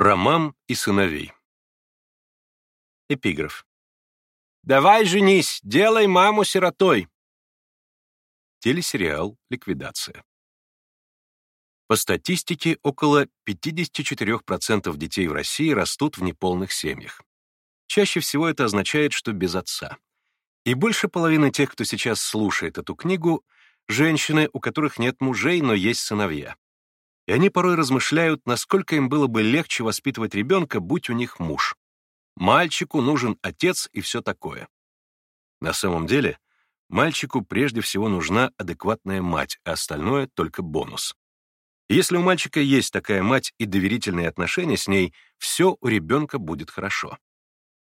Про мам и сыновей. Эпиграф. «Давай женись, делай маму сиротой!» Телесериал «Ликвидация». По статистике, около 54% детей в России растут в неполных семьях. Чаще всего это означает, что без отца. И больше половины тех, кто сейчас слушает эту книгу, женщины, у которых нет мужей, но есть сыновья и они порой размышляют, насколько им было бы легче воспитывать ребенка, будь у них муж. Мальчику нужен отец и все такое. На самом деле, мальчику прежде всего нужна адекватная мать, а остальное — только бонус. Если у мальчика есть такая мать и доверительные отношения с ней, все у ребенка будет хорошо.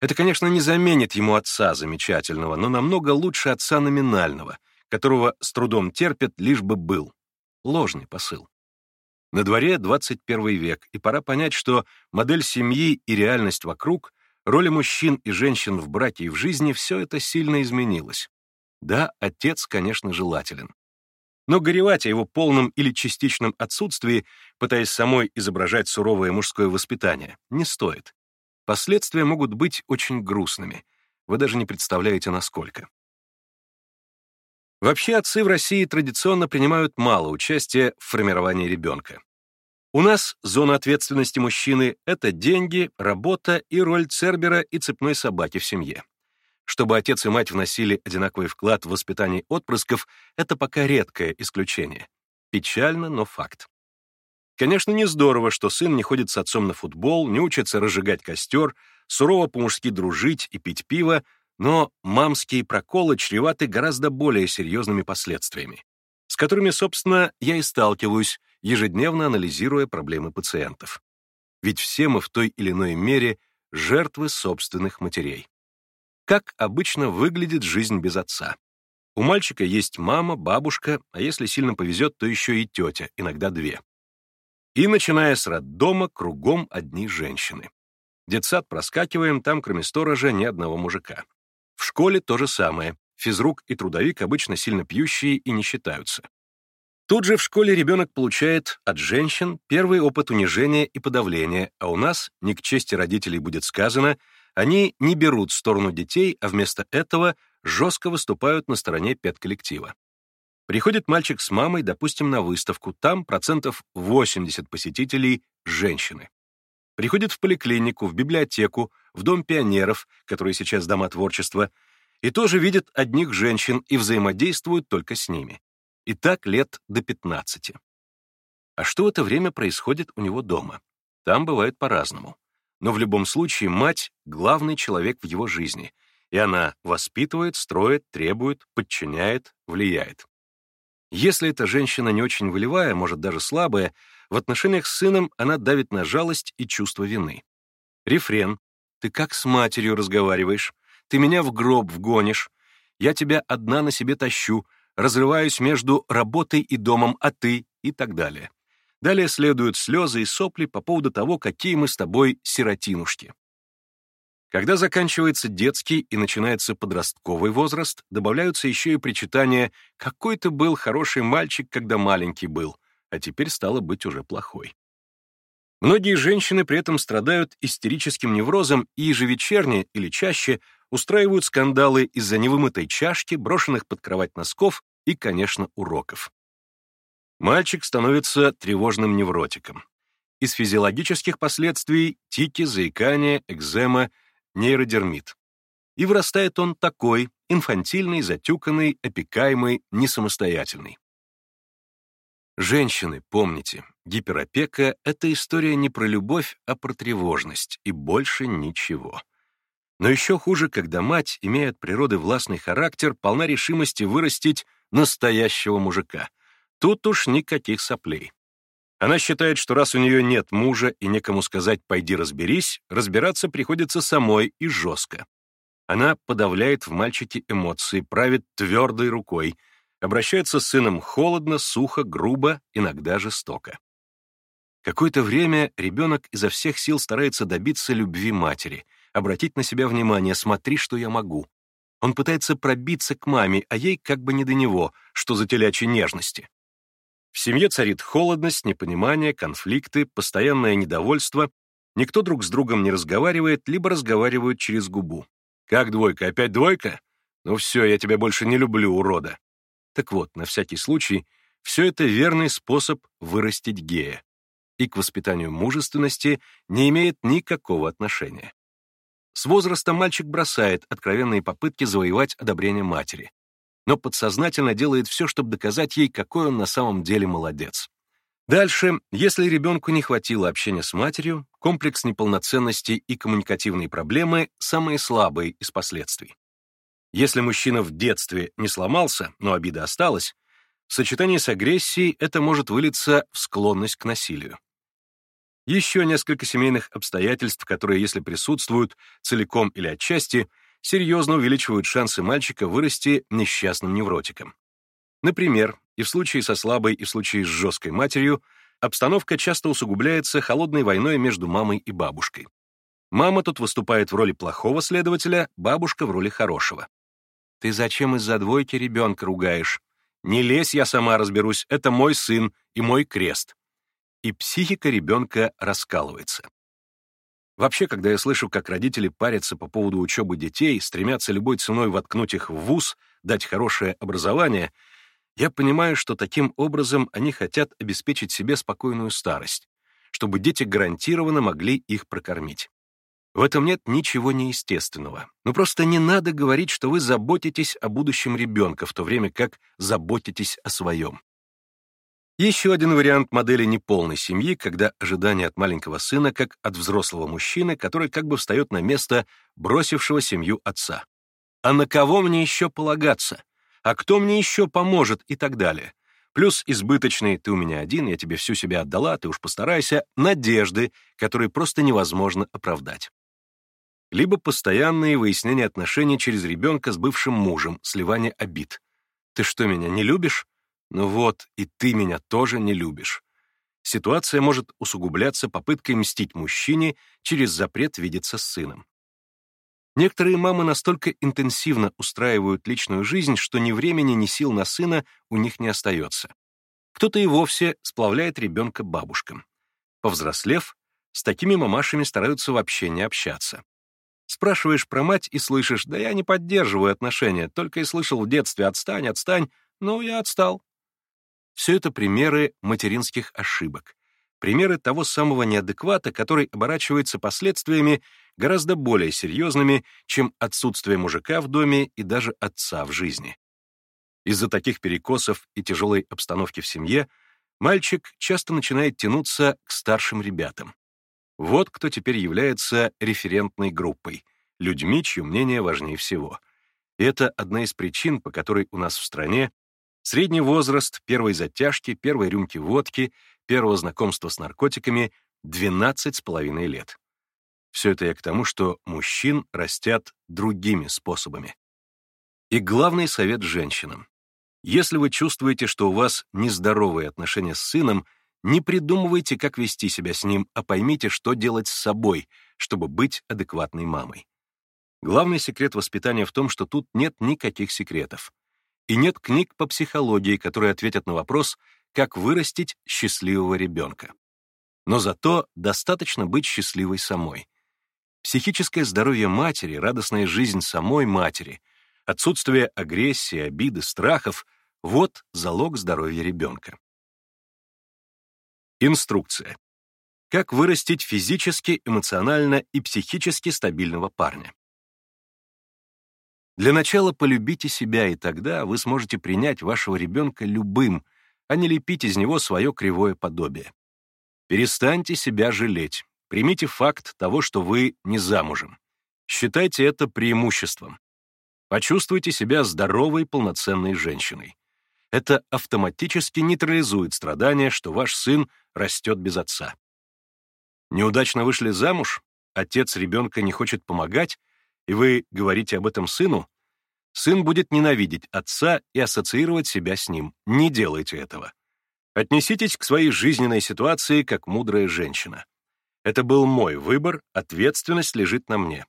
Это, конечно, не заменит ему отца замечательного, но намного лучше отца номинального, которого с трудом терпят, лишь бы был. Ложный посыл. На дворе 21 век, и пора понять, что модель семьи и реальность вокруг, роли мужчин и женщин в браке и в жизни — все это сильно изменилось. Да, отец, конечно, желателен. Но горевать о его полном или частичном отсутствии, пытаясь самой изображать суровое мужское воспитание, не стоит. Последствия могут быть очень грустными. Вы даже не представляете, насколько. Вообще отцы в России традиционно принимают мало участия в формировании ребенка. У нас зона ответственности мужчины — это деньги, работа и роль цербера и цепной собаки в семье. Чтобы отец и мать вносили одинаковый вклад в воспитание отпрысков, это пока редкое исключение. Печально, но факт. Конечно, не здорово, что сын не ходит с отцом на футбол, не учится разжигать костер, сурово по-мужски дружить и пить пиво, но мамские проколы чреваты гораздо более серьезными последствиями, с которыми, собственно, я и сталкиваюсь, ежедневно анализируя проблемы пациентов. Ведь все мы в той или иной мере жертвы собственных матерей. Как обычно выглядит жизнь без отца? У мальчика есть мама, бабушка, а если сильно повезет, то еще и тетя, иногда две. И начиная с роддома, кругом одни женщины. Детсад проскакиваем, там кроме сторожа ни одного мужика. В школе то же самое. Физрук и трудовик обычно сильно пьющие и не считаются. Тут же в школе ребенок получает от женщин первый опыт унижения и подавления, а у нас, не к чести родителей будет сказано, они не берут сторону детей, а вместо этого жестко выступают на стороне педколлектива. Приходит мальчик с мамой, допустим, на выставку, там процентов 80 посетителей — женщины. Приходит в поликлинику, в библиотеку, в Дом пионеров, который сейчас Дома творчества, и тоже видят одних женщин и взаимодействуют только с ними. И так лет до 15. А что в это время происходит у него дома? Там бывает по-разному. Но в любом случае мать — главный человек в его жизни, и она воспитывает, строит, требует, подчиняет, влияет. Если эта женщина не очень волевая, может, даже слабая, в отношениях с сыном она давит на жалость и чувство вины. Рефрен ты как с матерью разговариваешь? Ты меня в гроб вгонишь. Я тебя одна на себе тащу, разрываюсь между работой и домом, а ты и так далее. Далее следуют слезы и сопли по поводу того, какие мы с тобой сиротинушки. Когда заканчивается детский и начинается подростковый возраст, добавляются еще и причитания «какой ты был хороший мальчик, когда маленький был», а теперь стало быть уже плохой. Многие женщины при этом страдают истерическим неврозом и ежевечерне или чаще устраивают скандалы из-за невымытой чашки, брошенных под кровать носков и, конечно, уроков. Мальчик становится тревожным невротиком. Из физиологических последствий — тики, заикание, экзема, нейродермит. И вырастает он такой, инфантильный, затюканный, опекаемый, несамостоятельный. Женщины, помните, гиперопека — это история не про любовь, а про тревожность, и больше ничего. Но еще хуже, когда мать, имея от природы властный характер, полна решимости вырастить настоящего мужика. Тут уж никаких соплей. Она считает, что раз у нее нет мужа и некому сказать «пойди разберись», разбираться приходится самой и жестко. Она подавляет в мальчике эмоции, правит твердой рукой — обращается с сыном холодно, сухо, грубо, иногда жестоко. Какое-то время ребенок изо всех сил старается добиться любви матери, обратить на себя внимание, смотри, что я могу. Он пытается пробиться к маме, а ей как бы не до него, что за телячьи нежности. В семье царит холодность, непонимание, конфликты, постоянное недовольство, Никто друг с другом не разговаривает, либо разговаривают через губу. «Как двойка? Опять двойка? Ну все, я тебя больше не люблю, урода». Так вот, на всякий случай, все это верный способ вырастить гея. И к воспитанию мужественности не имеет никакого отношения. С возраста мальчик бросает откровенные попытки завоевать одобрение матери, но подсознательно делает все, чтобы доказать ей, какой он на самом деле молодец. Дальше, если ребенку не хватило общения с матерью, комплекс неполноценности и коммуникативные проблемы – самые слабые из последствий. Если мужчина в детстве не сломался, но обида осталась, в сочетании с агрессией это может вылиться в склонность к насилию. Еще несколько семейных обстоятельств, которые, если присутствуют целиком или отчасти, серьезно увеличивают шансы мальчика вырасти несчастным невротиком. Например, и в случае со слабой, и в случае с жесткой матерью обстановка часто усугубляется холодной войной между мамой и бабушкой. Мама тут выступает в роли плохого следователя, бабушка в роли хорошего. «Ты зачем из-за двойки ребенка ругаешь? Не лезь, я сама разберусь, это мой сын и мой крест». И психика ребенка раскалывается. Вообще, когда я слышу, как родители парятся по поводу учебы детей, стремятся любой ценой воткнуть их в вуз, дать хорошее образование — я понимаю, что таким образом они хотят обеспечить себе спокойную старость, чтобы дети гарантированно могли их прокормить. В этом нет ничего неестественного. Но просто не надо говорить, что вы заботитесь о будущем ребенка, в то время как заботитесь о своем. Еще один вариант модели неполной семьи, когда ожидание от маленького сына как от взрослого мужчины, который как бы встает на место бросившего семью отца. А на кого мне еще полагаться? а кто мне еще поможет и так далее. Плюс избыточный «ты у меня один, я тебе всю себя отдала, ты уж постарайся» надежды, которые просто невозможно оправдать. Либо постоянные выяснения отношений через ребенка с бывшим мужем, сливание обид. «Ты что, меня не любишь?» «Ну вот, и ты меня тоже не любишь». Ситуация может усугубляться попыткой мстить мужчине через запрет видеться с сыном. Некоторые мамы настолько интенсивно устраивают личную жизнь, что ни времени, ни сил на сына у них не остается. Кто-то и вовсе сплавляет ребенка бабушкам. Повзрослев, с такими мамашами стараются вообще не общаться. Спрашиваешь про мать и слышишь, да я не поддерживаю отношения, только и слышал в детстве «отстань, отстань», ну, я отстал. Все это примеры материнских ошибок, примеры того самого неадеквата, который оборачивается последствиями гораздо более серьезными, чем отсутствие мужика в доме и даже отца в жизни. Из-за таких перекосов и тяжелой обстановки в семье мальчик часто начинает тянуться к старшим ребятам. Вот кто теперь является референтной группой, людьми, чье мнение важнее всего. И это одна из причин, по которой у нас в стране средний возраст первой затяжки, первой рюмки водки, первого знакомства с наркотиками — 12,5 лет. Все это я к тому, что мужчин растят другими способами. И главный совет женщинам. Если вы чувствуете, что у вас нездоровые отношения с сыном, не придумывайте, как вести себя с ним, а поймите, что делать с собой, чтобы быть адекватной мамой. Главный секрет воспитания в том, что тут нет никаких секретов. И нет книг по психологии, которые ответят на вопрос, как вырастить счастливого ребенка. Но зато достаточно быть счастливой самой. Психическое здоровье матери, радостная жизнь самой матери, отсутствие агрессии, обиды, страхов — вот залог здоровья ребенка. Инструкция. Как вырастить физически, эмоционально и психически стабильного парня? Для начала полюбите себя, и тогда вы сможете принять вашего ребенка любым, а не лепить из него свое кривое подобие. Перестаньте себя жалеть. Примите факт того, что вы не замужем. Считайте это преимуществом. Почувствуйте себя здоровой, полноценной женщиной. Это автоматически нейтрализует страдания, что ваш сын растет без отца. Неудачно вышли замуж, отец ребенка не хочет помогать, и вы говорите об этом сыну, сын будет ненавидеть отца и ассоциировать себя с ним. Не делайте этого. Отнеситесь к своей жизненной ситуации как мудрая женщина. Это был мой выбор, ответственность лежит на мне.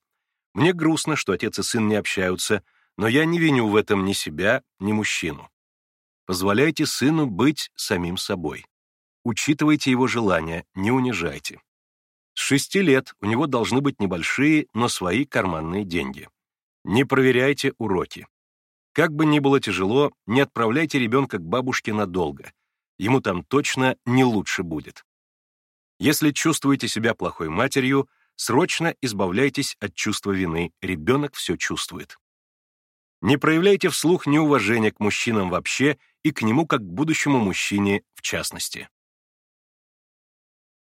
Мне грустно, что отец и сын не общаются, но я не виню в этом ни себя, ни мужчину. Позволяйте сыну быть самим собой. Учитывайте его желания, не унижайте. С шести лет у него должны быть небольшие, но свои карманные деньги. Не проверяйте уроки. Как бы ни было тяжело, не отправляйте ребенка к бабушке надолго. Ему там точно не лучше будет. Если чувствуете себя плохой матерью, срочно избавляйтесь от чувства вины, ребенок все чувствует. Не проявляйте вслух неуважения к мужчинам вообще и к нему как к будущему мужчине в частности.